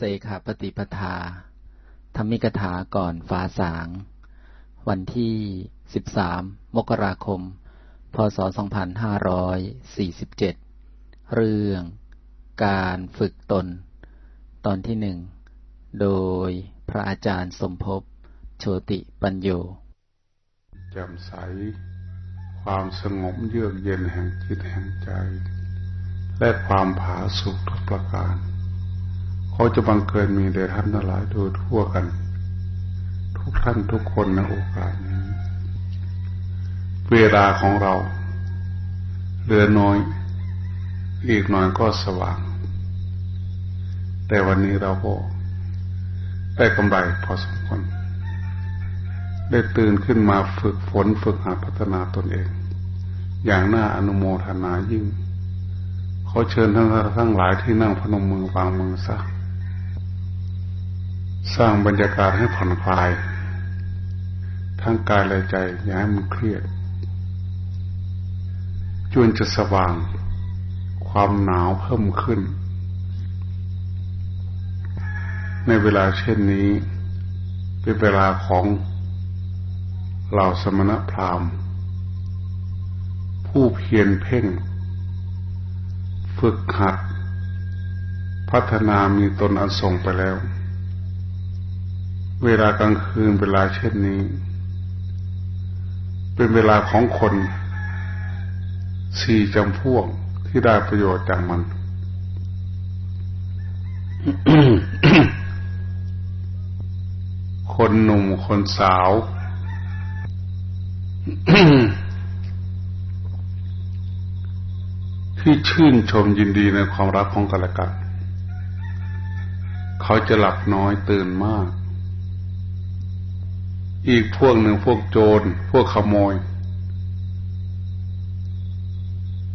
เสขาปฏิปทา ธรรมิกถาก่อนฟ้าสาง วันที่ 13 มกราคม พศ 2547 เรื่องการฝึกตน ตอนที่หนึ่ง โดยพระอาจารย์สมภพ โชติปัญโยแจ่มใส ความสงบเยือกเย็นแห่งจิตแห่งใจ และความผาสุกทุกประการ เขาจะบังเกิดมีแด่ท่านทั้งหลายโดยทั่วกัน ทุกท่านทุกคนในโอกาสนี้ เวลาของเราเหลือน้อย อีกหน่อยก็สว่าง แต่วันนี้เราก็ได้กำไรพอสมควรได้ตื่นขึ้นมาฝึกฝนฝึกหาพัฒนาตนเอง อย่างน่าอนุโมทนายิ่งเขาเชิญทั้งทั้งหลายที่นั่งพนมมือวางมือซะ สร้างบรรยากาศให้ผ่อนคลายทั้งกายและใจ อย่าให้มันเครียดจนจะสว่าง ความหนาวเพิ่มขึ้น ในเวลาเช่นนี้ เป็นเวลาของเหล่าสมณพราหมณ์ ผู้เพียรเพ่ง ฝึกหัด พัฒนามีตนอันส่งไปแล้ว เวลากลางคืนเวลาเช่นนี้ เป็นเวลาของคนสี่จำพวกที่ได้ประโยชน์จากมัน คนหนุ่มคนสาว ที่ชื่นชมยินดีในความรักของกันและกัน เขาจะหลับน้อยตื่นมาก อีกพวกหนึ่งพวกโจร พวกขโมย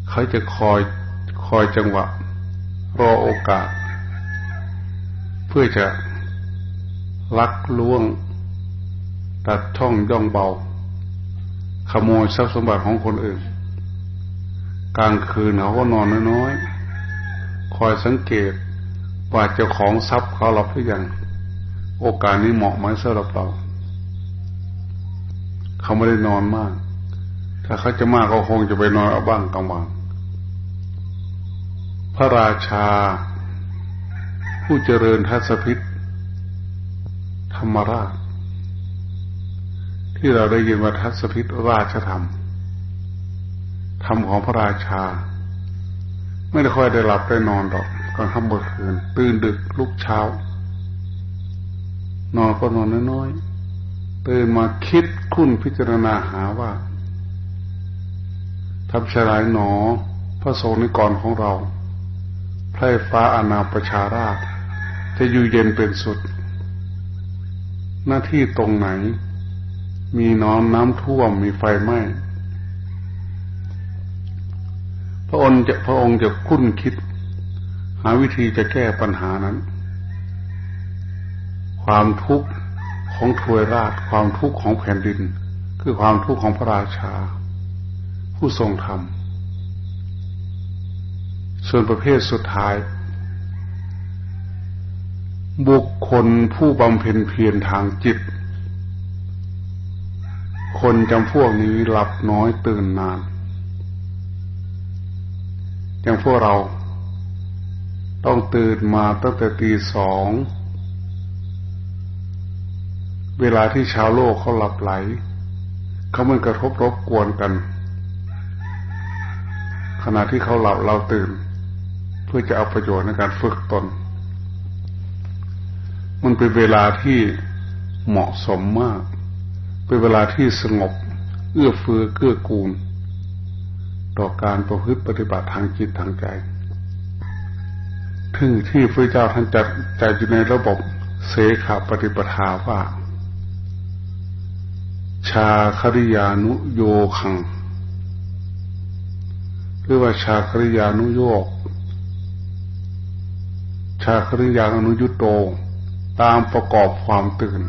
เขาจะคอยคอยจังหวะ รอโอกาส เพื่อจะลักล่วง ตัดช่องย่องเบา ขโมยทรัพย์สมบัติของคนอื่น กลางคืนเขาก็นอนน้อยๆ คอยสังเกตว่าเจ้าของทรัพย์เขาหลับหรือยัง โอกาสนี้เหมาะไหมสำหรับเรา เขาไม่ได้นอนมาก ถ้าเขาจะมากเขาคงจะไปนอนเอาบ้างกลางวันพระราชา ผู้เจริญทัศพิษธรรมราช ที่เราได้ยินว่าทัศพิษราชธรรม ธรรมของพระราชา ไม่ได้ค่อยได้หลับได้นอนหรอกกลางค่ำเมื่อคืนตื่นดึกลุกเช้า นอนก็นอนน้อยๆ ตื่นมาคิดคุ้นพิจารณาหาว่าทับชรายหนอ พระโสนิกรของเราไพร่ฟ้าอนาประชาราช จะอยู่เย็นเป็นสุด หน้าที่ตรงไหน มีน้องน้ำท่วมมีไฟไหม้พระองค์จะพระองค์จะคุ้นคิด หาวิธีจะแก้ปัญหานั้น ความทุกข์ ของทวยราชความทุกข์ของแผ่นดิน คือความทุกข์ของพระราชา ผู้ทรงธรรม ส่วนประเภทสุดท้าย บุคคลผู้บำเพ็ญเพียรทางจิต คนจำพวกนี้หลับน้อยตื่นนาน อย่างพวกเราต้องตื่นมาตั้งแต่ตีสอง เวลาที่ชาวโลกเขาหลับไหล เขามันกระทบรบกวนกัน ขณะที่เขาหลับเราตื่น เพื่อจะเอาประโยชน์ในการฝึกตน มันเป็นเวลาที่เหมาะสมมาก เป็นเวลาที่สงบ เอื้อเฟื้อเกื้อกูล ต่อการประพฤติปฏิบัติทางจิตทางใจถึงที่พระเจ้าท่านจัดใจอยู่ในระบบเสขาปฏิปทาว่า ชาคริยานุโยคัง หรือว่าชาคริยานุโยก ชาคริยานุยุโต ตามประกอบความตื่น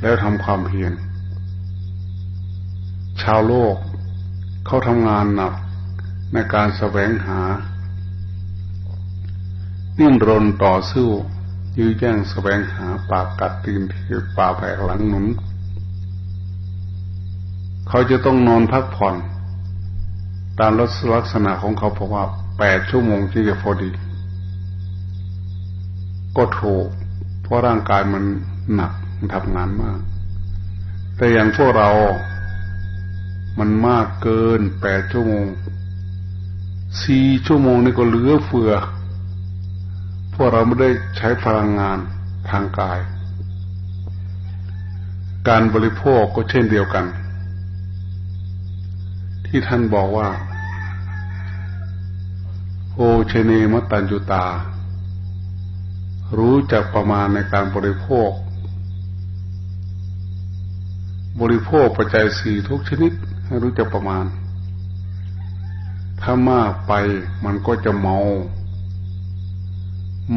แล้วทำความเพียรชาวโลกเขาทำงานหนักในการแสวงหา นิ่มรนต่อสู้ยื้อแย่งแสวงหาปากกัดตีนที่ป่าแผกหลังหนุน เขาจะต้องนอนพักผ่อน ตามลักษณะของเขาเพราะว่าแปดชั่วโมงที่จะพอดี ก็ถูก เพราะร่างกายมันหนักมันทำงานมาก แต่อย่างพวกเรา มันมากเกินแปดชั่วโมงสี่ชั่วโมงนี่ก็เหลือเฟือ พวกเราไม่ได้ใช้พลังงานทางกาย การบริโภคก็เช่นเดียวกัน ที่ท่านบอกว่าโอเชเนมตัญจุตา รู้จักประมาณในการบริโภค บริโภคปัจจัยสี่ทุกชนิด ให้รู้จักประมาณ ถ้ามากไปมันก็จะเมา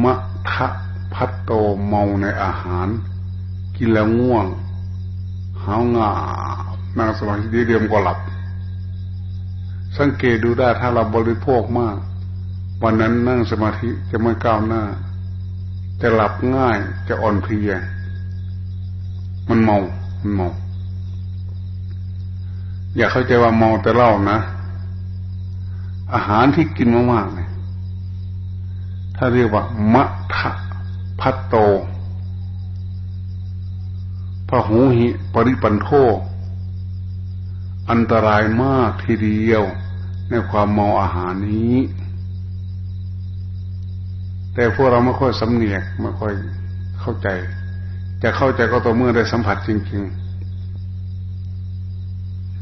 มะทะพัตโตเมาในอาหาร กินแล้วง่วงหาวงานั่งสมาธิเดียวก็หลับ สังเกตดูได้ถ้าเราบริโภคมาก วันนั้นนั่งสมาธิจะไม่ก้าวหน้า จะหลับง่ายจะอ่อนเพลีย มันเมา มันเมา อย่าเข้าใจว่าเมาแต่เล่านะ อาหารที่กินมากๆเนี่ยถ้าเรียกว่ามะทะพัตโตพระหูหิปริปันโทอันตรายมากทีเดียว ในความเมาอาหารนี้ แต่พวกเราไม่ค่อยสำเนียกไม่ค่อยเข้าใจ จะเข้าใจก็ต่อเมื่อได้สัมผัสจริง ๆ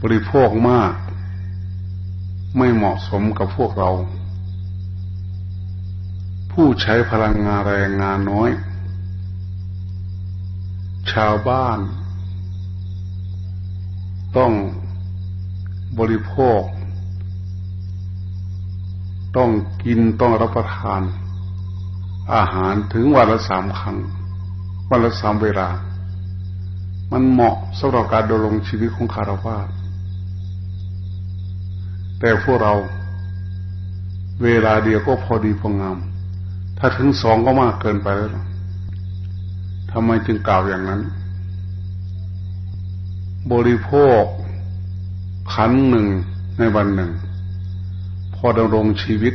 บริโภคมาก ไม่เหมาะสมกับพวกเรา ผู้ใช้พลังงานแรงงานน้อย ชาวบ้าน ต้องบริโภค ต้องกินต้องรับประทาน อาหารถึงวันละสามครั้ง วันละสามเวลา มันเหมาะสำหรับการดำรงชีวิตของคารวะแต่พวกเราเวลาเดียวก็พอดีพองาม ถ้าถึงสองก็มากเกินไปแล้วทำไมจึงกล่าวอย่างนั้น บริโภคขันหนึ่งในวันหนึ่ง อดำรงชีวิต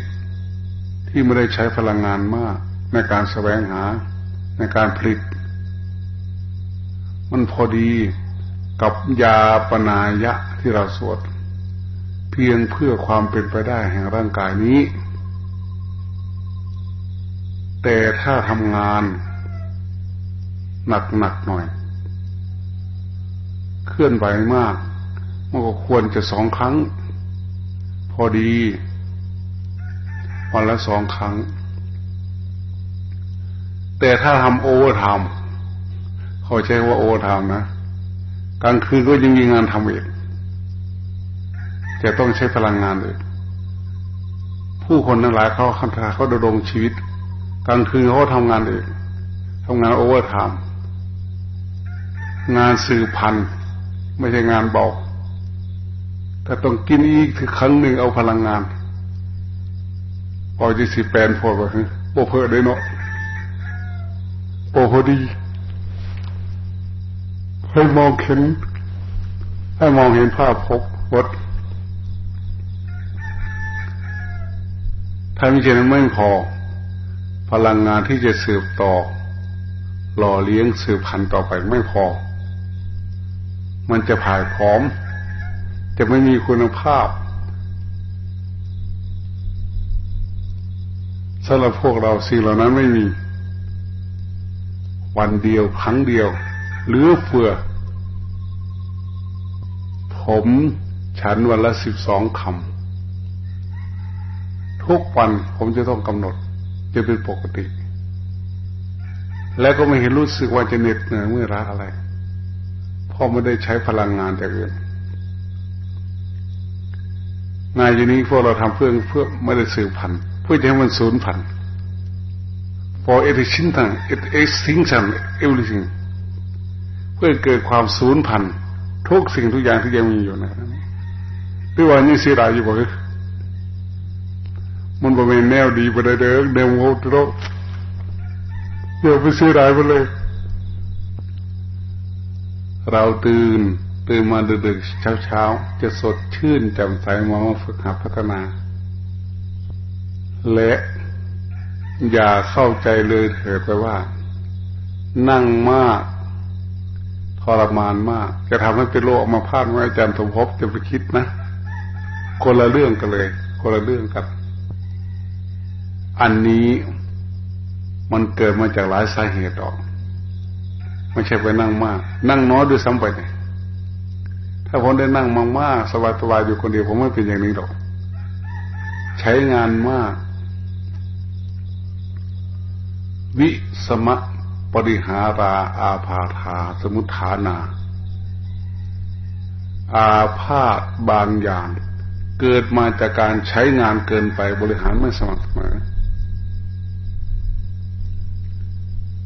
ที่ไม่ได้ใช้พลังงานมาก ในการแสวงหาในการผลิต มันพอดีกับยาปนายะที่เราสวด เพียงเพื่อความเป็นไปได้แห่งร่างกายนี้ แต่ถ้าทำงานหนักหนักหน่อย เคลื่อนไหวมาก มันก็ควรจะสองครั้ง พอดี วันละสองครั้ง แต่ถ้าทำ overtime เขาใช้ว่า overtime นะกลางคืนก็ยังมีงานทำอีกจะต้องใช้พลังงานเลยผู้คนทั้งหลายเขาคันธาเขาดำรงชีวิต กลางคืนเขาทำงานเองทำงานโอเวอร์ไทม์งานสื่อพันไม่ใช่งานเบาถ้าต้องกินอีกครั้งหนึ่งเอาพลังงาน พอจะสิแปนพอแบบโปเพอได้เนาะโปพอดีให้มองเห็นให้มองเห็นภาพพบวัดถ้าไม่เช่นนั้นไม่พอ พลังงานที่จะสืบต่อ หล่อเลี้ยงสืบพันธุ์ต่อไปไม่พอ มันจะผ่ายผอม จะไม่มีคุณภาพ สำหรับพวกเราสิ่งเหล่านั้นไม่มี วันเดียวครั้งเดียวหรือเฟือ ผมฉันวันละสิบสองคำทุกวันผมจะต้องกำหนด จะเป็นปกติ แล้วก็ไม่เห็นรู้สึกว่าจะเหน็ดเหนื่อยเมื่อรักอะไรเพราะไม่ได้ใช้พลังงานจากอื่นงานอย่างนี้พวกเราทำเพื่อเพื่อไม่ได้สืบพันธุ์ เพื่อจะให้มันสูญพันธุ์ for extinction extinction everything เพื่อเกิดความสูญพันธุ์ทุกสิ่งทุกอย่างที่ยังมีอยู่นะด้วยว่านี่เสียดายอยู่บ่คือมันบ่เป็นแนวดีไปได้เด้อเดิมโหดโรเดี๋ยวไปซื้อรายไปเลย เราตื่นตื่นมาดึกๆเช้าๆ จะสดชื่นแจ่มใสมาฝึกหัดพัฒนา และอย่าเข้าใจเลยเถิดไปว่า นั่งมากทรมานมาก จะทำให้เป็นโรคมาพาดไว้อาจารย์สมภพจะไปคิดนะ คนละเรื่องกันเลย คนละเรื่องกัน อันนี้มันเกิดมาจากหลายสาเหตุออก ไม่ใช่ไปนั่งมาก นั่งน้อยด้วยซ้ำไปเนี่ยถ้าผมได้นั่งมากๆสบายๆอยู่คนเดียวผมไม่เป็นอย่างนี้หรอก ใช้งานมาก วิสมะปริหาราอาพาธาสมุทฐานา อาพาธบางอย่าง เกิดมาจากการใช้งานเกินไปบริหารไม่สม่ำเสมอ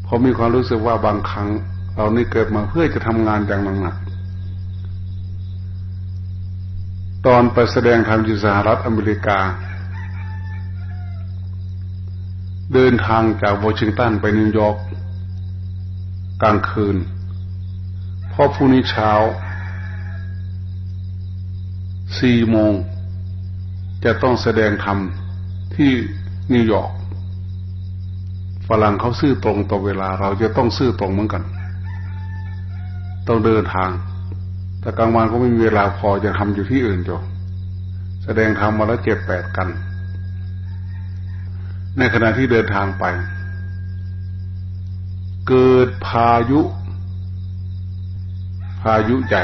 พอมีความรู้สึกว่าบางครั้งเรานี่เกิดมาเพื่อจะทำงานอย่างหนักตอนไปแสดงธรรมที่สหรัฐอเมริกา เดินทางจากวอชิงตันไปนิวยอร์กกลางคืนพอพรุ่งนี้เช้าสี่โมง จะต้องแสดงธรรมที่นิวยอร์กฝรั่งเขาซื่อตรงต่อเวลา เราจะต้องซื่อตรงเหมือนกัน ต้องเดินทาง แต่กลางวันก็ไม่มีเวลาพอจะทำอยู่ที่อื่นจ้ะแสดงธรรมมาแล้วเจ็ดแปดกัน ในขณะที่เดินทางไป เกิดพายุ พายุใหญ่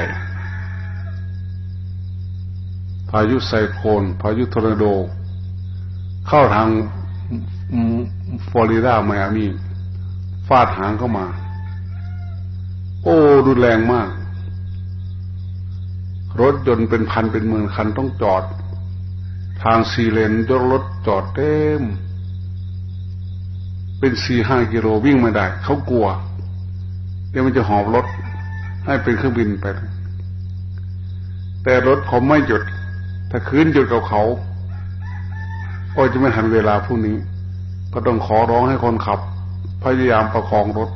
พายุไซโคลนพายุทอร์นาโด เข้าทางฟลอริดาไมอามีฟาดหางเข้ามา โอ้รุนแรงมาก รถยนต์เป็นพันเป็นหมื่นคันต้องจอด ทางซีเลนยรถจอดเต็ม เป็นสี่ห้ากิโลวิ่งไม่ได้ เขากลัว เดี๋ยวมันจะหอบรถ ให้เป็นเครื่องบินไป แต่รถผมไม่หยุด ถ้าคืนหยุดกับเขาก็จะไม่ทันเวลาพรุ่งนี้ ก็ต้องขอร้องให้คนขับ พยายามประคองรถ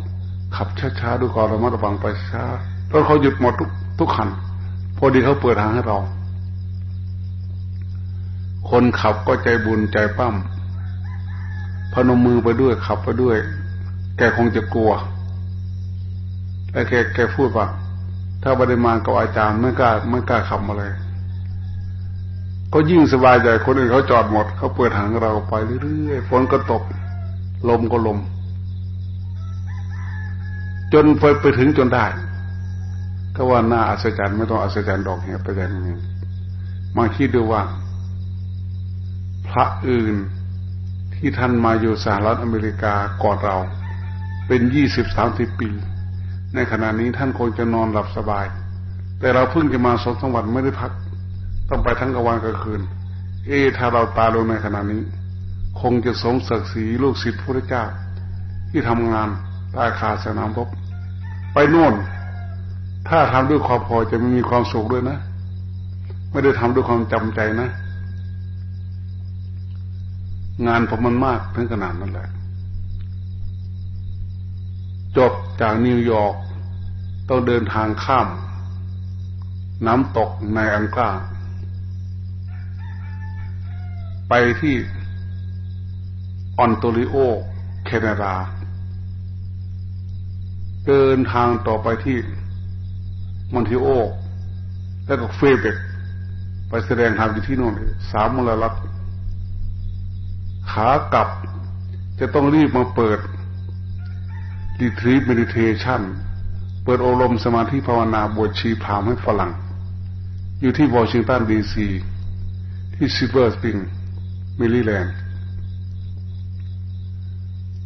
ขับช้าๆด้วยความระมัดระวังไปช้ารถเขาหยุดหมดทุกทุกคัน พอดีเขาเปิดทางให้เรา คนขับก็ใจบุญใจปั้ม พนมมือไปด้วยขับไปด้วย แกคงจะกลัว แล้วแกแกพูดว่า ถ้าบริมากับอาจารย์ไม่กล้าไม่กล้าขับมาเลยก็ยิ่งสบายใจคนอื่นเขาจอดหมด เขาเปิดทางเราไปเรื่อยๆฝนก็ตก ลมก็ลม จนไปไปถึงจนได้ ก็ว่าน่าอัศจรรย์ไม่ต้องอัศจรรย์ดอกเห็ดไปอย่างนี้มาคิดดูว่า พระอื่น ที่ท่านมาอยู่สหรัฐอเมริกาก่อนเรา เป็นยี่สิบสามสิบปี ในขณะนี้ท่านคงจะนอนหลับสบาย แต่เราเพิ่งจะมาสองสวันไม่ได้พัก ต้องไปทั้งกลางวันกลางคืน เอถ้าเราตายลงในขณะนี้ คงจะสมศักดิ์ศรีลูกศิษย์พระเจ้า ที่ทำงานใต้คาสนามรบไปโน่น ถ้าทำด้วยความพอจะไม่มีความสุขด้วยนะ ไม่ได้ทำด้วยความจำใจนะ งานผมมันมากถึงขนาดนั้นแหละ จบจากนิวยอร์กต้องเดินทางข้าม น้ำตกในอังกฤษไปที่ออนโตริโอ แคนาดา เดินทางต่อไปที่มอนทิโอ แล้วก็เฟเบกไปแสดงธรรมอยู่ที่โน่นสามมลรัฐ ขากลับ จะต้องรีบมาเปิดretreat meditation เปิดอบรมสมาธิภาวนาบวชชีพราหมณ์ให้ฝรั่ง อยู่ที่วอชิงตันดีซีที่ซิลเวอร์สปริงแมริแลนด์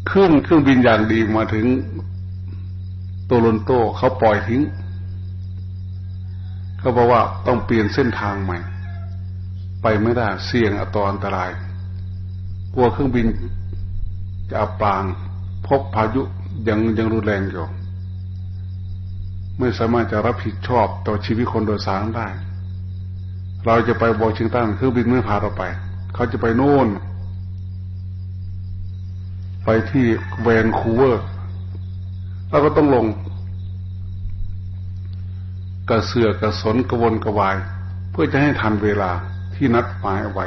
เครื่องเครื่องบินอย่างดีมาถึงโตรอนโตเขาปล่อยทิ้ง เขาบอกว่าต้องเปลี่ยนเส้นทางใหม่ ไปไม่ได้เสี่ยงออันตราย กลัวเครื่องบินจะอับปางพบพายุยังยังรุนแรงอยู่ ไม่สามารถจะรับผิดชอบต่อชีวิตคนโดยสารได้ เราจะไปวอชิงตันเครื่องบินไม่พาเราไป เขาจะไปโน่น ไปที่แวนคูเวอร์เราก็ต้องลง กระเสือกระสนกระวนกระวาย เพื่อจะให้ทันเวลาที่นัดหมายเอาไว้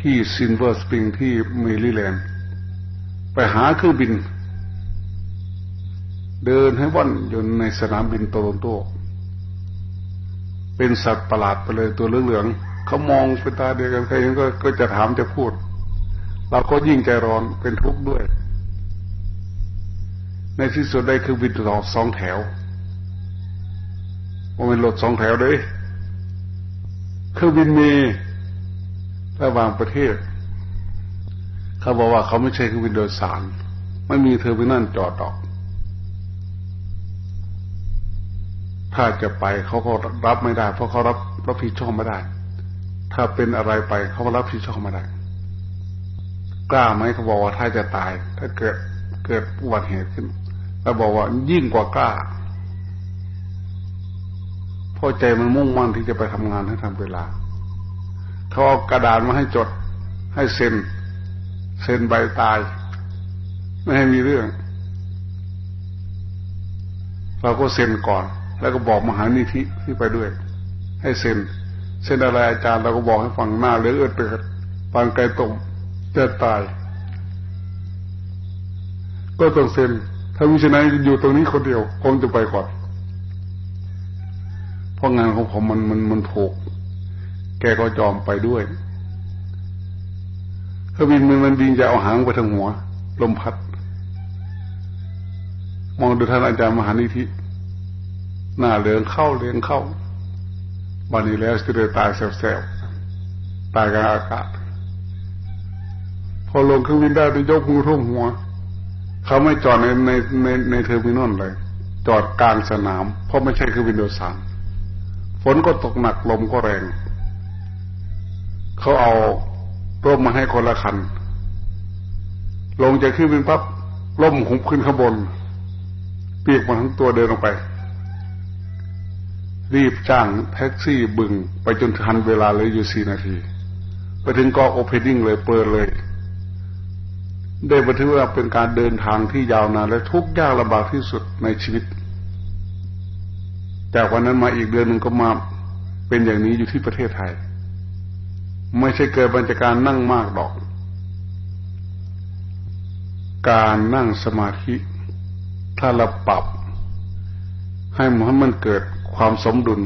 ที่ซิลเวอร์สปริงที่แมริแลนด์ไปหาเครื่องบิน เดินให้ว่อนอยู่ในสนามบินโตรอนโต เป็นสัตว์ประหลาดไปเลยตัวเหลืองๆเขามองเป็นตาเดียวกันใครก็ก็จะถามจะพูด เราก็ยิ่งใจร้อนเป็นทุกข์ด้วย ในที่สุดได้เครื่องบินรถสองแถวว่าเป็นรถสองแถวเลยเครื่องบินมี ระหว่างประเทศ เขาบอกว่าเขาไม่ใช่เครื่องบินโดยสาร ไม่มี terminal จอดออก ถ้าจะไปเขาก็รับไม่ได้ เพราะเขารับรับผิดชอบไม่ได้ ถ้าเป็นอะไรไปเขาก็รับผิดชอบไม่ได้ กล้าไหมเขาบอกว่าถ้าจะตาย ถ้าเกิดเกิดอุบัติเหตุขึ้นเราบอกว่ายิ่งกว่ากล้าเพราะใจมันมุ่งมั่นที่จะไปทำงานให้ทำเวลา ขาเอากระดานมาให้จด ให้เซ็น เซ็นใบตาย ไม่ให้มีเรื่อง เราก็เซ็นก่อน แล้วก็บอกมหานิธิที่ไปด้วย ให้เซ็น เซ็นอะไรอาจารย์เราก็บอกให้ฟังหน้าเลือดเปิดฟังไกลตรงจะตาย ก็ต้องเซ็น ถ้ามิฉะนั้นอยู่ตรงนี้คนเดียวคงจะไปก่อน เพราะงานของผมมันมันมันผูก กก็จอมไปด้วยถ้าบินมันมันบินจะเอาหางไปทางหัว ลมพัด มองดูท่านอาจารย์มหานิธิหน้าเลืองเข้าเลืองเข้าวันนี้แล้วจะได้ตายแซวๆตายกลางอากาศ พอลงเครื่องบินได้ไปยกมือท่วมหัว เขาไม่จอดในในในใน terminal เลย จอดกลางสนาม เพราะไม่ใช่เครื่องบินโดยสารฝนก็ตกหนักลมก็แรง เขาเอาร่มมาให้คนละคัน ลงจากเครื่องบินปั๊บร่มหุบขึ้นข้างบน เปียกมาทั้งตัวเดินลงไป รีบจ้างแท็กซี่บึงไปจนทันเวลาเลยอยู่สี่นาที ไปถึงก็โอเพนนิ่งเลยเปิดเลย ได้บันทึกว่าเป็นการเดินทางที่ยาวนานและทุกข์ยากลำบากที่สุดในชีวิต จากวันนั้นมาอีกเดือนหนึ่งก็มาเป็นอย่างนี้อยู่ที่ประเทศไทย ไม่ใช่เกิดบัญชาการนั่งมากดอก การนั่งสมาธิ ถ้าเราปรับ ให้มันเกิดความสมดุล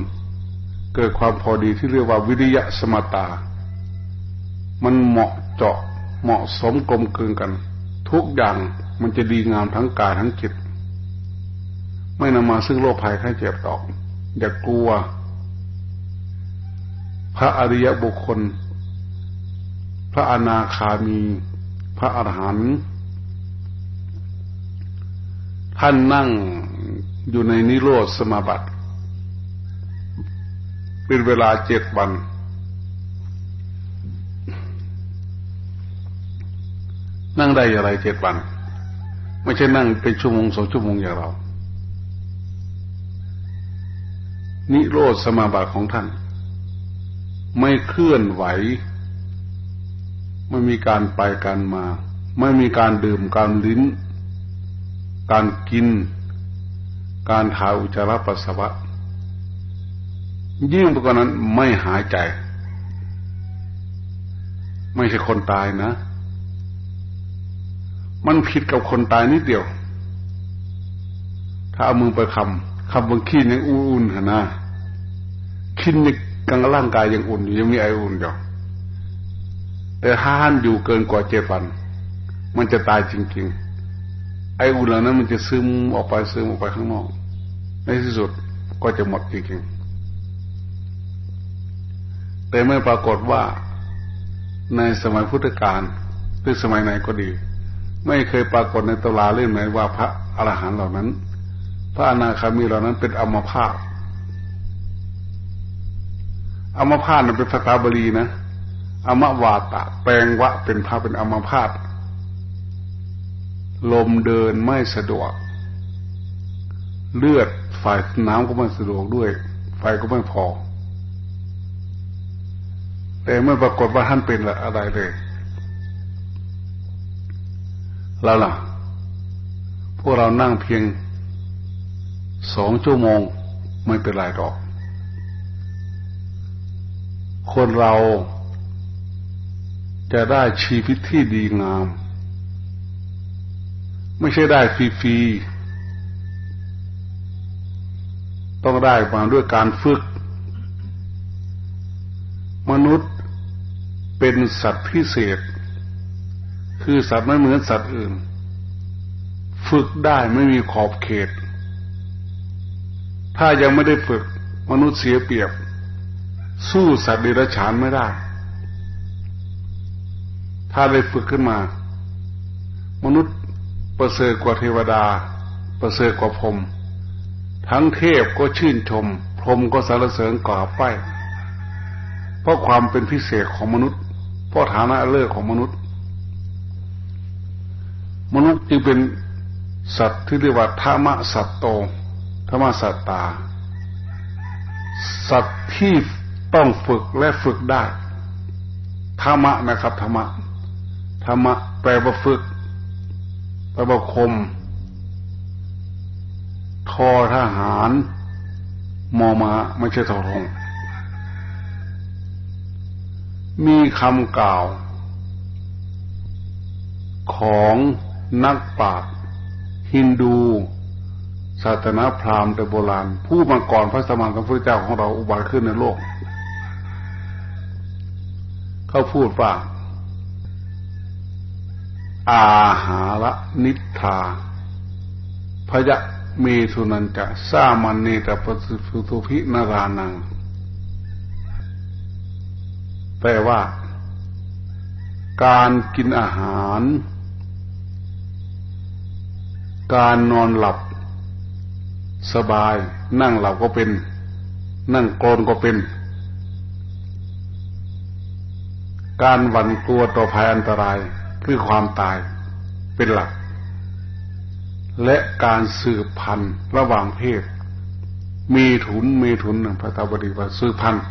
เกิดความพอดีที่เรียกว่าวิริยะสมตา มันเหมาะเจาะเหมาะสมกลมกลืนกัน ทุกอย่างมันจะดีงามทั้งกายทั้งจิต ไม่นำมาซึ่งโรคภัยไข้เจ็บตอก อย่ากลัว พระอริยบุคคล ระอนาคามี พระอรหันต์ท่านนั่งอยู่ในนิโรธสมาบัติ เป็นเวลาเจ็ดวัน นั่งได้อะไรเจ็ดวัน ไม่ใช่นั่งเป็นชั่วโมงสองชั่วโมงอย่างเรา นิโรธสมาบัติของท่าน ไม่เคลื่อนไหว ไม่มีการไปการมา ไม่มีการดื่มการลิ้น การกิน การถ่ายอุจจาระปัสสาวะ ยิ่งไปกว่านั้นไม่หายใจ ไม่ใช่คนตายนะ มันผิดกับคนตายนิดเดียว ถ้าเอามือไปคำคำบางขี้ยังอุ่นๆนะขี้ในกลางร่างกายยังอุ่นยังมีไออุ่นอยู่ แต่ถ้าท่านอยู่เกินกว่าเจ็ดวัน มันจะตายจริง ๆ ไออุ่นเหล่านั้นมันจะซึมออกไปซึมออกไปข้างนอก ในที่สุดก็จะหมดจริงๆแต่เมื่อปรากฏว่าในสมัยพุทธกาลหรือสมัยไหนก็ดี ไม่เคยปรากฏในตำราเล่มไหนว่าพระอรหันต์เหล่านั้น พระอนาคามีเหล่านั้นเป็นอมภาพอมภาพนั้นเป็นภาษาบาลีนะ อมวาตะ แปลงวะเป็นพระเป็นอมภาพลมเดินไม่สะดวก เลือดฝ่ายน้ำก็ไม่สะดวกด้วย ไฟก็ไม่พอ แต่เมื่อปรากฏว่าท่านเป็นอะไรเลยแล้วล่ะ พวกเรานั่งเพียงสองชั่วโมงไม่เป็นไรหรอก คนเรา จะได้ชีวิตที่ดีงาม ไม่ใช่ได้ฟรีๆต้องได้มาด้วยการฝึก มนุษย์เป็นสัตว์พิเศษ คือสัตว์ไม่เหมือนสัตว์อื่น ฝึกได้ไม่มีขอบเขต ถ้ายังไม่ได้ฝึกมนุษย์เสียเปรียบ สู้สัตว์เดรัจฉานไม่ได้ ถ้าได้ฝึกขึ้นมา มนุษย์ประเสริฐกว่าเทวดา ประเสริฐกว่าพรมทั้งเทพก็ชื่นชม พรมก็สรรเสริญกล่าวไปเพราะความเป็นพิเศษของมนุษย์ เพราะฐานะเลิศของมนุษย์ มนุษย์จึงเป็นสัตว์ที่เรียกว่าธรรมสัตโตธรรมสัตตา สัตว์ที่ต้องฝึกและฝึกได้ธรรมะนะครับธรรมะ ธรรมะแปลว่าฝึก แปลว่าคม ทอทหาร มอมาไม่ใช่ทอทงมีคำกล่าว ของนักปราชญ์ฮินดูศาสนาพราหมณ์แต่โบราณ ผู้มาก่อนพระสมานสัมพุทธเจ้าของเราอุบัติขึ้นในโลก เขาพูดว่า อาหารนิธาพยะเมทุนันจะสามันเนตปสุทุพินารานัง แปลว่า การกินอาหาร การนอนหลับ สบาย นั่งหลับก็เป็น นั่งโกนก็เป็น การหวั่นกลัวต่อภัยอันตราย คือความตายเป็นหลัก และการสืบพันธุ์ระหว่างเพศ มีถุนมีถุนพระตาบดีว่าสืบพันธุ์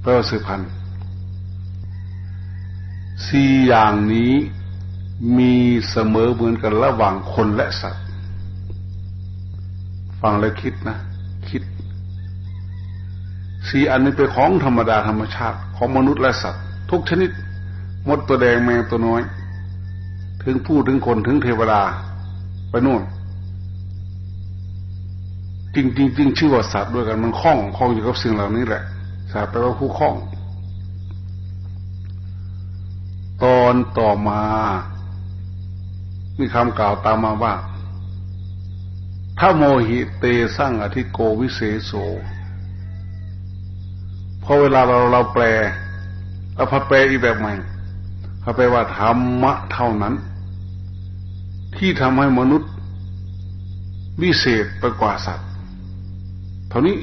แปลว่าสืบพันธุ์สี่อย่างนี้มีเสมอเหมือนกันระหว่างคนและสัตว์ ฟังแล้วคิดนะ คิดสี่อันนี้เป็นของธรรมดาธรรมชาติของมนุษย์และสัตว์ ทุกชนิด มดตัวแดงแมงตัวน้อย ถึงผู้ถึงคนถึงเทวดา ไปนู่น จริงจริงจริงชื่อว่าสัตว์ด้วยกันมันคล้องคล้องอยู่กับสิ่งเหล่านี้แหละสัตว์แปลว่าผู้คล้อง ตอนต่อมา มีคำกล่าวตามมาว่าถ้าโมหิเตสร้างอธิโกวิเศษโสพอเวลาเราเราแปลเราพัดแปลอีกแบบใหม่ เขาไปว่าธรรมะเท่านั้น ที่ทำให้มนุษย์ วิเศษไปกว่าสัตว์ เท่านี้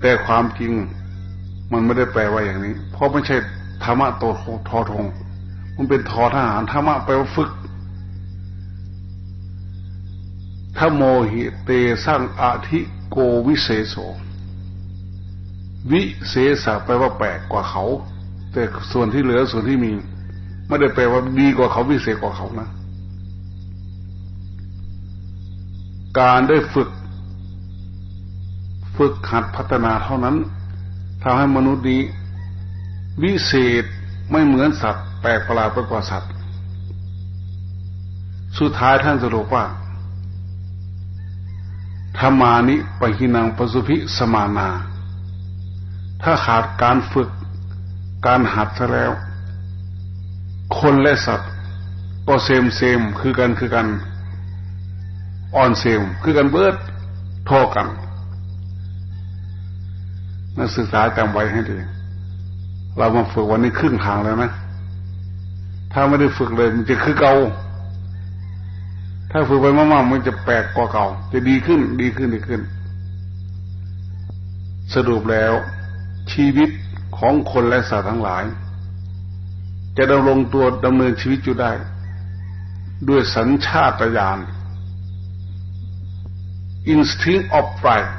แต่ความจริงมันไม่ได้แปลว่าอย่างนี้ เพราะไม่ใช่ธรรมะตัวทอทง มันเป็นทอทหารธรรมะแปลว่าฝึกถ้าโมหิเตสร้างอธิโกวิเศษโสวิเศษแปลว่าแปลกกว่าเขา แต่ส่วนที่เหลือส่วนที่มี ไม่ได้แปลว่าดีกว่าเขาพิเศษกว่าเขานะ การได้ฝึก ฝึกหัดพัฒนาเท่านั้นทำให้มนุษย์นี้ วิเศษไม่เหมือนสัตว์แปลกประหลาดไปกว่าสัตว์ สุดท้ายท่านสรุปว่าธรรมานิปหินังปสุภิสมานา ถ้าขาดการฝึก การหัดซะแล้ว คนและสัตว์ก็เซมเซมคือกันคือกันออนเซมคือกันเบิดทอกัน นักศึกษาจำไว้ให้ดี เรามาฝึกวันนี้ครึ่งทางแล้วนะ ถ้าไม่ได้ฝึกเลยมันจะคือเก่าถ้าฝึกไปมากๆมันจะแปลกกว่าเก่า จะดีขึ้นดีขึ้นดีขึ้น สรุปแล้วชีวิต ของคนและสัตว์ทั้งหลาย จะดำรงตัวดำเนินชีวิตอยู่ได้ ด้วยสัญชาตญาณ instinct of right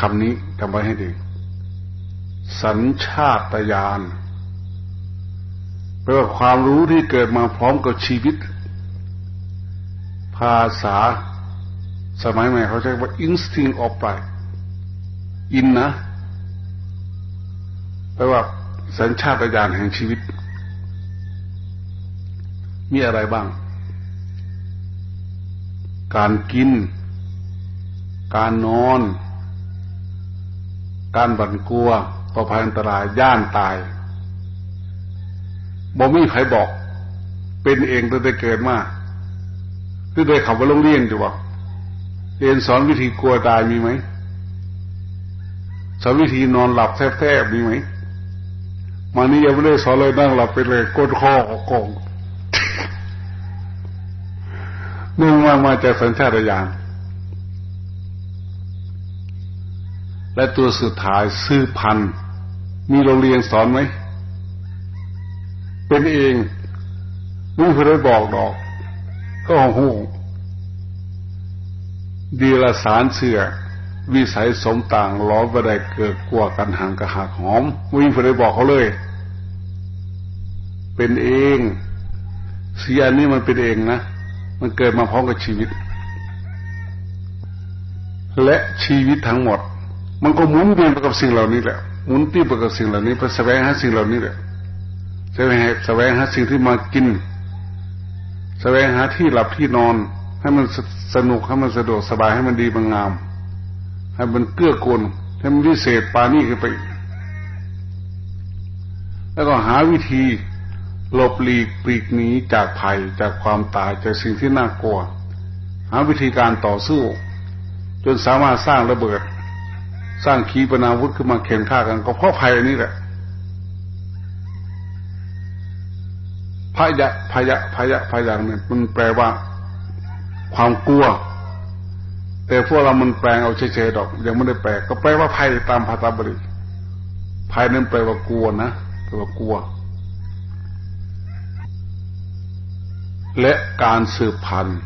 คำนี้จำไว้ให้ดี สัญชาตญาณแปลว่าความรู้ที่เกิดมาพร้อมกับชีวิต ภาษา สมัยใหม่เขาใช้ว่า instinct of life อินนะ แปลว่าสัญชาตญาณแห่งชีวิต มีอะไรบ้าง การกิน การนอน การบันกลัวต่อภัยอันตรายย่านตายบ่มีใครบอก เป็นเองตั้งแต่เกิดมาที่ได้ขับว่าโรงเรียนอยู่บ่เรียนสอนวิธีกลัวตายมีไหมสอนวิธีนอนหลับแทบๆมีไหม มานี่ยังไม่ได้สอนเลยนั่งหลับไปเลยกดคอออกกองนื่งมามาจากสัญชาตญาณและตัวสุดท้ายซื้อพัน มีโรงเรียนสอนไหม เป็นเองไม่เคยบอกดอก ก็หูดีละสารเสือ วิสัยสมต่างล้อบ่ได้เกิดกลัวกันห่างกระหักหอมวิ่งไปเลยบอกเขาเลย เป็นเองเสียนี้มันเป็นเองนะ มันเกิดมาพร้อมกับชีวิต และชีวิตทั้งหมด มันก็หมุนเวียนไปกับสิ่งเหล่านี้แหละหมุนตีไปกับสิ่งเหล่านี้ไปแสวงหาสิ่งเหล่านี้แหละแสวงหาแสวงหาสิ่งที่มากิน แสวงหาที่หลับที่นอน ให้มันสนุกให้มันสะดวกสบายให้มันดีบางงาม ให้มันเกื้อกูลให้มันพิเศษปานี่ขึ้นไป แล้วก็หาวิธี หลบหลีกปลีกหนีจากภัยจากความตายจากสิ่งที่น่ากลัว หาวิธีการต่อสู้ จนสามารถสร้างระเบิด สร้างขีปนาวุธขึ้นมาเข็นฆ่ากันก็เพราะภัยอันนี้แหละพยะพยะพยะพยะเนี่ยมันแปลว่า ความกลัว แต่พวกเรามันแปลงเอาเฉยๆดอก ยังไม่ได้แปลก็แปลว่าภัยตามภาษาบาลีภัยนั้นแปลว่ากลัวนะแปลว่ากลัว และการสืบพันธุ์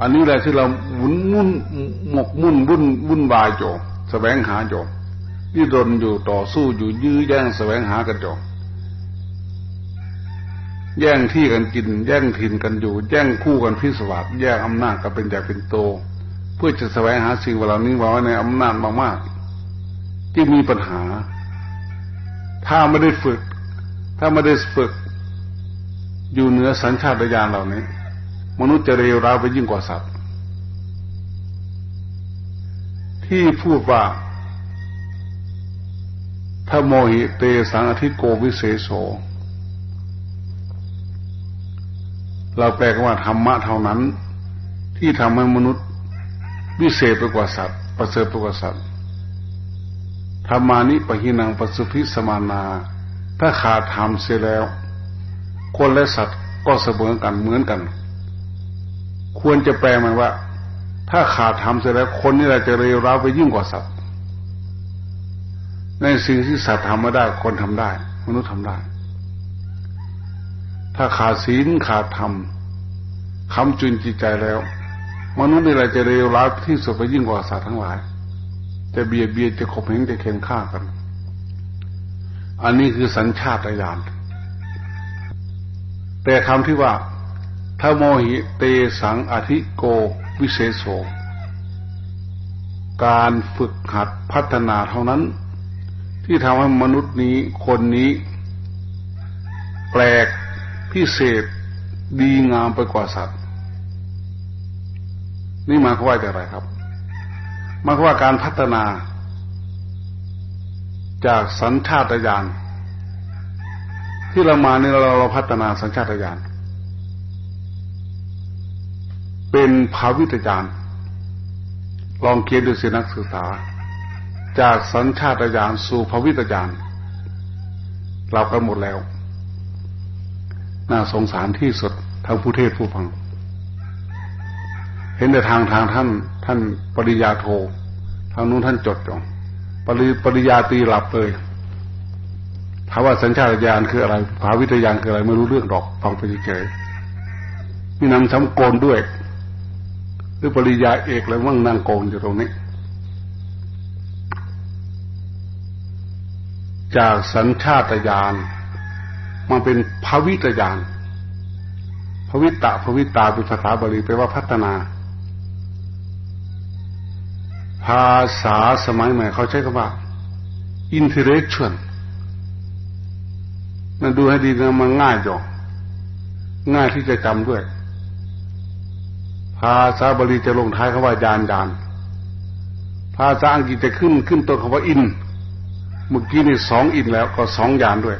อันนี้แหละที่เราหมุนมุ่นหมกมุ่นวุ่นวุ่นวายโจแสวงหาโจที่รนอยู่ต่อสู้อยู่ยื้อแย่งแสวงหากันโจแย่งที่กันกิน แย่งถิ่นกันอยู่ แย่งคู่กันพิสวัสแย่งอำนาจกันเป็นใหญ่เป็นโต เพื่อจะแสวงหาสิ่งเหล่านี้ไว้ในอำนาจมากๆที่มีปัญหา ถ้าไม่ได้ฝึก ถ้าไม่ได้ฝึก อยู่เหนือสัญชาตญาณเหล่านี้ มนุษย์จะเร็วร้าวไปยิ่งกว่าสัตว์ ที่พูดว่าถ้าโมหิเตสังอธิโกวิเศษโส เราแปลว่าธรรมะเท่านั้น ที่ทำให้มนุษย์วิเศษไปกว่าสัตว์ ประเสริฐไปกว่าสัตว์ธรรมานิปหินังปสุพิสมานา ถ้าขาดธรรมเสียแล้ว คนและสัตว์ก็เสมอกันเหมือนกัน ควรจะแปลมันว่า ถ้าขาดธรรมเสียแล้วคนนี่แหละจะเร็วร้าวไปยิ่งกว่าสัตว์ ในสิ่งที่สัตว์ทำไม่ได้คนทำได้ มนุษย์ทำได้ ถ้าขาดศีลขาดธรรมคำจุนจิตใจแล้ว มนุษย์นี่แหละจะเร็วร้าที่สุดไปยิ่งกว่าสัตว์ทั้งหลายจะเบียดเบียนจะขบเหงจะเข็นฆ่ากัน อันนี้คือสัญชาตญาณ แต่คำที่ว่าถ้าโมหิเตสังอธิโกวิเศษโสการฝึกหัดพัฒนาเท่านั้น ที่ทำให้มนุษย์นี้คนนี้ แปลกพิเศษดีงามไปกว่าสัตว์ นี่มาว่าจะอะไรครับมาว่าการพัฒนา จากสัญชาตญาณ ที่เรามาเนี่ยเราเราพัฒนาสัญชาตญาณเป็นภาวิตญาณลองเขียนดูสินักศึกษา จากสัญชาตญาณสู่ภาวิตญาณเรากันหมดแล้ว น่าสงสารที่สุดทั้งผู้เทศผู้ฟัง เห็นแต่ทางทางท่าน ท่านปริยาโททางนู้นท่านจดจงปริปริยาตีหลับเลย ถามว่าสัญชาตญาณคืออะไรภาวิทยานคืออะไรไม่รู้เรื่องดอกฟังไปเฉยมีนำสำโกนด้วย หรือปริยาเอกแล้วว่างนั่งโกนอยู่ตรงนี้ จากสัญชาตญาณมันเป็นภาวิตญาณภวิตะภวิตาเป็นภาษาบาลีแปลว่าพัฒนา ภาษาสมัยใหม่เขาใช้คำว่า intellectual มันดูให้ดีนะมันง่ายจ่อง่ายที่จะจำด้วย ภาษาบาลีจะลงท้ายคำว่ายานยานภาษาอังกฤษจะขึ้นขึ้นต้นคำว่าอิน เมื่อกี้นี่สองอินแล้วก็สองยานด้วย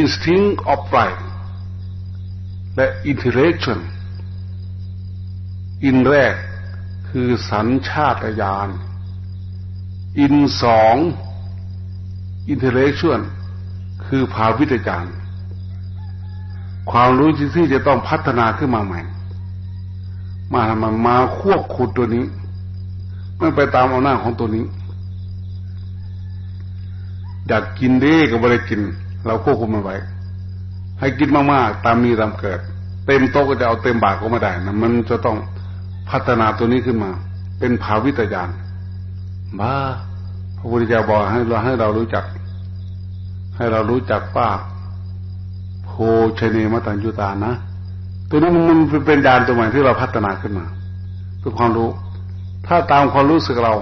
instinct of right และ intellectual อินแรกคือสัญชาตญาณอินสอง intellectual คือภาวิตญาณความรู้ที่จะต้องพัฒนาขึ้นมาใหม่ มาทำมามาควบคุมตัวนี้ไม่ไปตามอำนาจของตัวนี้ อยากกินดีก็ไม่ได้กิน เราควบคุมมันไว้ ให้กินมากๆตามมีตามเกิด เต็มโต๊ะก็จะเอาเต็มบาทก็ไม่ได้นะมันจะต้องพัฒนาตัวนี้ขึ้นมา เป็นภาวิตยานบ้าพระพุทธเจ้าบอกให้เราให้เรารู้จัก ให้เรารู้จักว่าโพชเนมตัญญุตานะ ตัวนี้มันเป็นญาณตัวใหม่ที่เราพัฒนาขึ้นมาเพื่อความรู้ ถ้าตามความรู้สึกเรา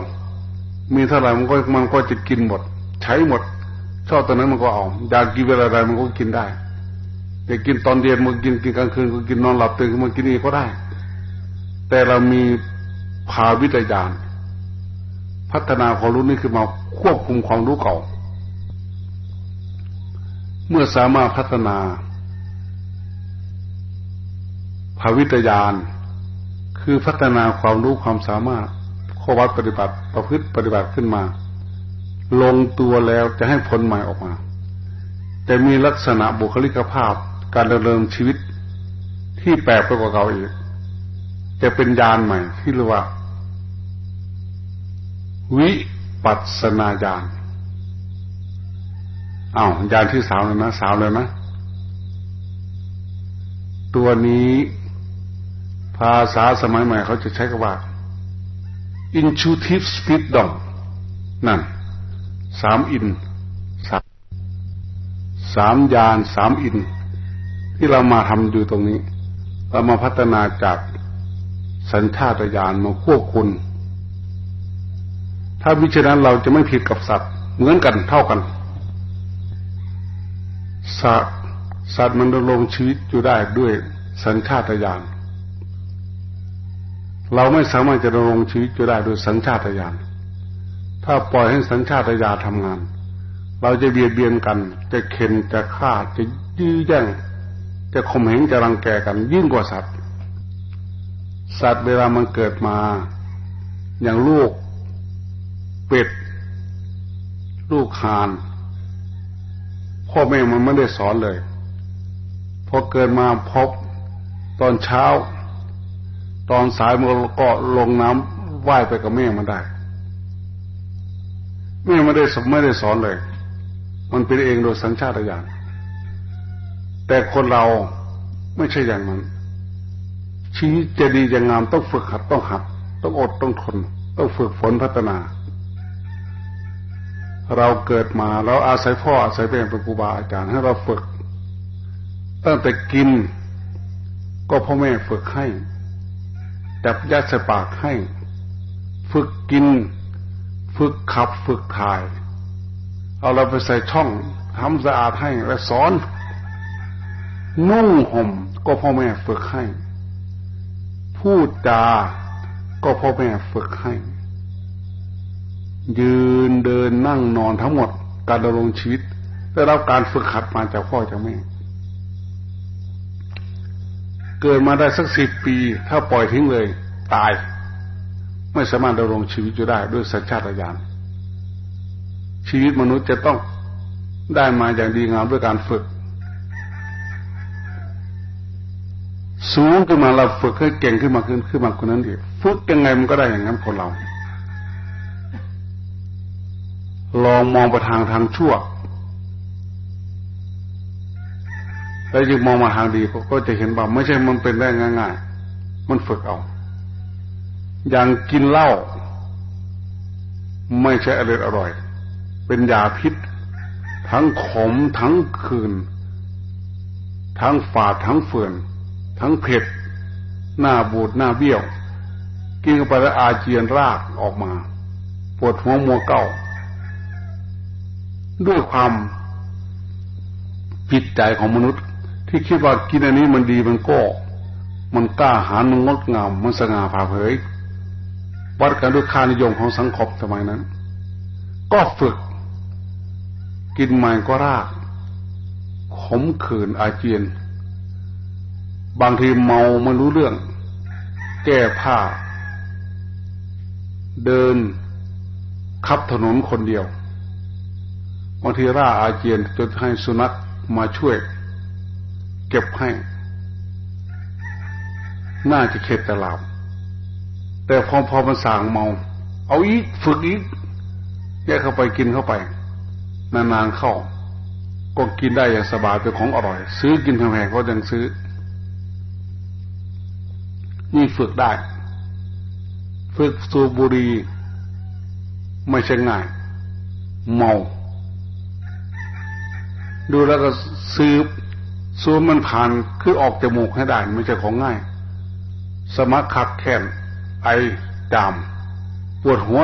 มีเท่าไหร่มันก็มันก็จะกินหมด ใช้หมด ชอบตอนนั้นมันก็เอาอยากกินเวลาใดมันก็กินได้อยากกินตอนเย็นมันกินกินกลางคืนก็กินนอนหลับตื่นมันกินอีกก็ได้ แต่เรามีภาวิทยาน พัฒนาความรู้นี่คือมาควบคุมความรู้เก่า เมื่อสามารถพัฒนาภาวิทยานคือพัฒนาความรู้ความสามารถข้อวัดปฏิบัติประพฤติปฏิบัติขึ้นมา ลงตัวแล้วจะให้ผลใหม่ออกมาจะมีลักษณะบุคลิกภาพการดำเนินชีวิตที่แปลกไปกว่าเก่าอีกจะเป็นญาณใหม่ที่เรียกว่า วิปัสนาญาณ อา้าวญาณที่สาวเลยนะสาวเลยนะตัวนี้ภาษาสมัยใหม่เขาจะใช้คำว่า intuitive speed dom นั่นสามอินสามสามยานสามอิน ที่เรามาทำอยู่ตรงนี้ เรามาพัฒนาจากสัญชาตญาณมาควบคุมถ้ามิฉะนั้นเราจะไม่ผิดกับสัตว์ เหมือนกันเท่ากัน สัตว์สัตว์มันดำรงชีวิตอยู่ได้ด้วยสัญชาตญาณเราไม่สามารถจะดำรงชีวิตอยู่ได้โดยสัญชาตญาณถ้าปล่อยให้สัญชาตญาณทำงาน เราจะเบียดเบียนกัน จะเข็นจะฆ่าจะยื้อแย่งจะข่มเหงจะรังแกกัน ยิ่งกว่าสัตว์ สัตว์เวลามันเกิดมา อย่างลูกเป็ด ลูกห่าน พ่อแม่มันไม่ได้สอนเลย พอเกิดมาพบตอนเช้า ตอนสายมันก็ลงน้ำว่ายไปกับแม่มันได้ แม่ไม่ได้สไม่ได้สอนเลย มันเป็นเองโดยสัญชาตญาณแต่คนเราไม่ใช่อย่างนั้น ชีวิตจะดีจะงามต้องฝึกหัดต้องหัด ต้องอดต้องทน ต้องฝึกฝนพัฒนา เราเกิดมาเราอาศัยพ่ออาศัยแม่เป็นครูบาอาจารย์ให้เราฝึก ตั้งแต่กิน ก็พ่อแม่ฝึกให้จับยัดใส่ปากให้ ฝึกกิน ฝึกขับฝึกถ่าย เอาเราไปใส่ช่องทำสะอาดให้และสอน นุ่งห่มก็พ่อแม่ฝึกให้ พูดจา ก็พ่อแม่ฝึกให้ ยืนเดินนั่งนอนทั้งหมด การดำรงชีวิตได้รับการฝึกหัดมาจากพ่อจากแม่ เกิดมาได้สักสิบปี ถ้าปล่อยทิ้งเลย ตาย ไม่สามารถดำรงชีวิตอยู่ได้ ด้วยสัญชาตญาณชีวิตมนุษย์จะต้องได้มาอย่างดีงามด้วยการฝึก สูงขึ้นมาเราฝึกให้เก่งขึ้นมาขึ้นขึ้นมาคนนั้นอีกฝึกยังไงมันก็ได้อย่างนั้นคนเรา ลองมองไปทางทางชั่ว แล้วยิ่งมองมาทางดีก็จะเห็นว่าไม่ใช่มันเป็นได้ง่าย ๆ มันฝึกเอา อย่างกินเหล้าไม่ใช่อร่อยอร่อย เป็นยาพิษ ทั้งขมทั้งคืน ทั้งฝาดทั้งเฟื่อน ทั้งเผ็ด หน้าบูดหน้าเบี้ยว กินไปแล้วอาเจียนรากออกมา ปวดหัวมัวเก่า ด้วยความผิดใจของมนุษย์ ที่คิดว่ากินอันนี้มันดีมันก็ มันกล้าหาญมันงดงามมันสง่าผ่าเผยวัดกันด้วยค่านิยมของสังคมสมัยนั้น ก็ฝึก กินใหม่ก็รากขมขื่นอาเจียน บางทีเมาไม่รู้เรื่อง แก้ผ้า เดินขับถนนคนเดียว บางทีร่าอาเจียนจนให้สุนัขมาช่วย เก็บให้ น่าจะเข็ดแต่ลาบแต่พอพอมันสางเมา เอาอีกฝึกอีกแยกเข้าไปกินเข้าไป นานๆเข้า ก็กินได้อย่างสบายเป็นของอร่อย ซื้อกินแพงๆก็ยังซื้อ นี่ฝึกได้ ฝึกสูบบุหรี่ไม่ใช่ง่าย เมา ดูแล้วก็ซื้อซูมมันผ่านคือออกจมูกให้ได้ไม่ใช่ของง่าย สมัครขัดแค้นไอจามปวดหัว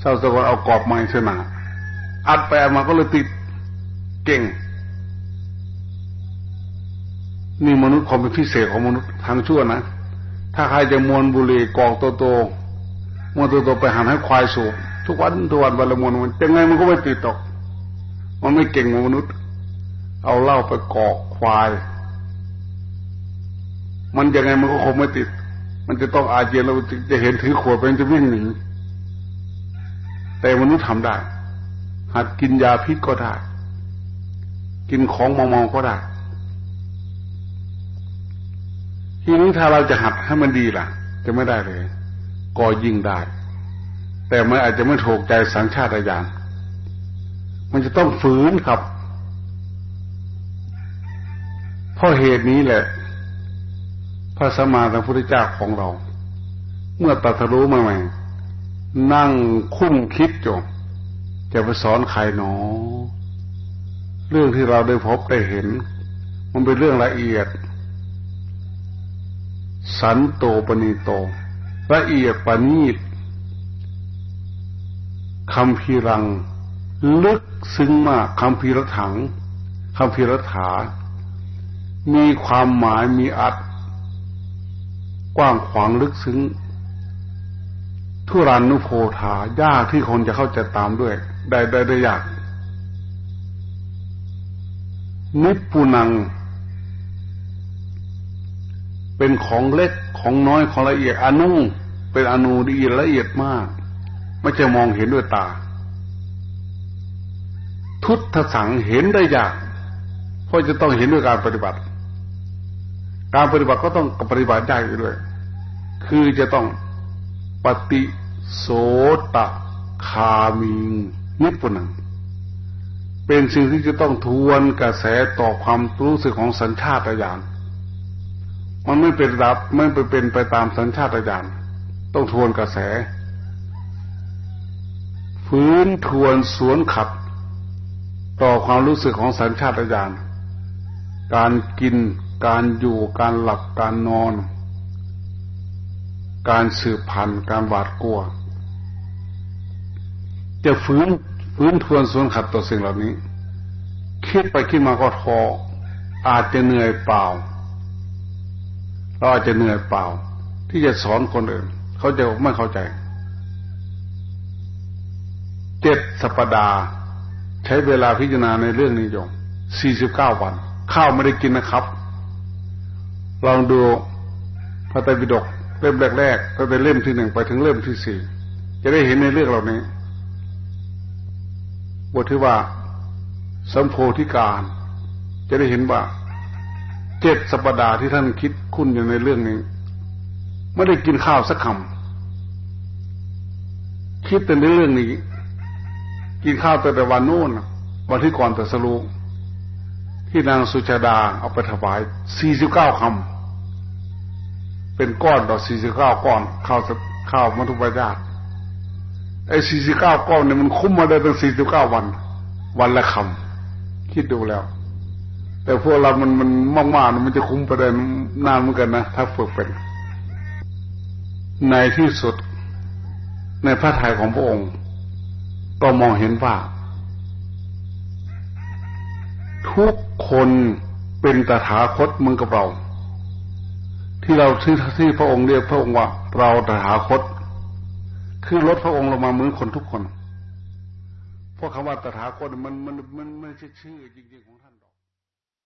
เศร้าสะกอนเอากรอบไม้เสนาอัดไปมาก็เลยติดเก่งนี่มนุษย์ความเป็นพิเศษของมนุษย์ทางชั่วนะ ถ้าใครจะมวนบุหรี่กอกโตโตมวนโตโตไปหันให้ควายสูบทุกวันทุกวันวันละมวนมันยังไงมันก็ไม่ติดตก ไม่เก่งมนุษย์ เอาเหล้าไปกอกควาย มันยังไงมันก็คงไม่ติด มันจะต้องอาเจียนเราจะเห็นถือขวดไปจะวิ่งหนีแต่มนุษย์ทำได้ หัดกินยาพิษก็ได้ กินของมองๆก็ได้ ทีนี้ถ้าเราจะหัดให้มันดีล่ะ จะไม่ได้เลย ก็ยิ่งได้ แต่มันอาจจะไม่ถูกใจสัญชาตญาณ มันจะต้องฝืนครับ เพราะเหตุนี้แหละ พระสมมาสัมพุทธเจ้าของเรา เมื่อตัดรู้มาใหม่ นั่งคุ้มคิดจบจะไปสอนใครหนอ เรื่องที่เราได้พบได้เห็น มันเป็นเรื่องละเอียด สันโตปณิโต ละเอียดปณีตคำพีรัง ลึกซึ้งมากคำพีรถังคำพีรถา มีความหมายมีอัตกว้างขวางลึกซึ้ง ทุรานุโพธายากที่คนจะเข้าใจตามด้วย ได้ได้ได้ยาก นิปุนัง เป็นของเล็กของน้อยของละเอียดอนุเป็นอนุดีละเอียดมาก ไม่จะมองเห็นด้วยตา ทุตสังเห็นได้ยากเพราะจะต้องเห็นด้วยการปฏิบัติ การปฏิบัติก็ต้องปฏิบัติได้ด้วย คือจะต้องปฏิโสตคามิงนิพุนังเป็นสิ่งที่จะต้องทวนกระแสต่อความรู้สึกของสัญชาตญาณมันไม่เป็นรับไม่ไปเป็นไปตามสัญชาตญาณต้องทวนกระแส ฟื้นทวนสวนขัด ต่อความรู้สึกของสัญชาตญาณการกิน การอยู่ การหลับ การนอน การสืบพันธุ์ การหวาดกลัว จะฟื้นฟื้นทวนสวนขัดต่อสิ่งเหล่านี้ คิดไปคิดมาก็ท้ออาจจะเหนื่อยเปล่า เราอาจจะเหนื่อยเปล่า ที่จะสอนคนอื่น เขาจะไม่เข้าใจ เจ็ดสัปดาห์ ใช้เวลาพิจารณาในเรื่องนี้จงสี่สิบเก้าวัน ข้าวไม่ได้กินนะครับ ลองดูพระไตรปิฎกเล่มแรกๆก็เป็นเล่มที่หนึ่งไปถึงเล่มที่สี่จะได้เห็นในเรื่องเหล่านี้ บทที่ว่าสัมโพธิการ จะได้เห็นว่าเจ็ดสัปดาห์ที่ท่านคิดคุณอยู่ในเรื่องนี้ ไม่ได้กินข้าวสักคำคิดแต่ในเรื่องนี้ กินข้าวแต่แต่วันโน้นวันที่ก่อนแต่สรุที่นางสุชาดาเอาไปถวายสี่สิบเก้าคำ เป็นก้อนต่อสี่สิบเก้าก้อนข้าวข้าวมัทุปยาตไอ้สี่สิบเก้าก้อนเนี่ยมันคุ้มมาได้ตั้งสี่สิบเก้าวัน วันละคำ คิดดูแล้ว แต่พวกเรามันมันมากๆ มันจะคุ้มประเด็นนานเหมือนกันนะ ถ้าฝึกเป็น ในที่สุดในพระทัยของพระองค์ ก็มองเห็นว่า ทุกคนเป็นตถาคตเหมือนกับเรา ที่เราที่ที่พระองค์เรียกพระองค์ว่า เราตถาคต คือลดพระองค์ลงมาเหมือนคนทุกคน เพราะคำว่าตถาคตมันมันมันไม่ใช่ชื่อจริงๆ